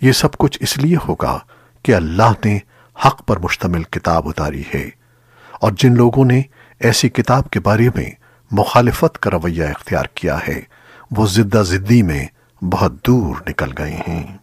یہ سب کچھ اس لیے ہوگا کہ اللہ نے حق پر مشتمل کتاب اتاری ہے۔ اور جن لوگوں نے ایسی کتاب کے بارے میں مخالفت کا رویہ اختیار کیا ہے، وہ زدہ زدی میں بہت دور نکل گئے ہیں۔